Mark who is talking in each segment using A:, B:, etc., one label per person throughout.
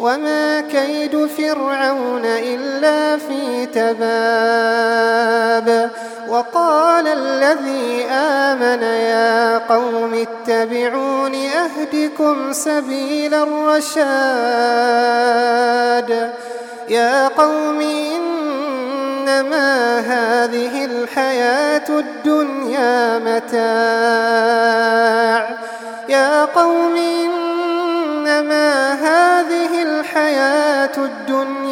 A: وما كيد فرعون إلا في تباب. وقال الذي آمن يا قوم اتبعون أهدكم سبيل الرشاد. يا قوم إنما هذه الحياة الدنيا متاع.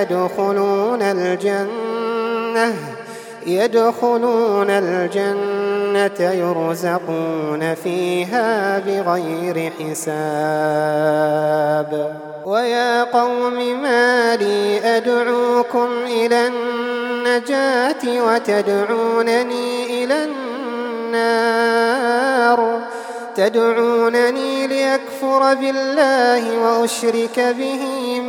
A: يدخلون الجنة يدخلون الجنة يرزقون فيها بغير حساب. ويا قوم ما لي أدعوكم إلى النجاة وتدعونني إلى النار. تدعونني لأكفر بالله وأشرك به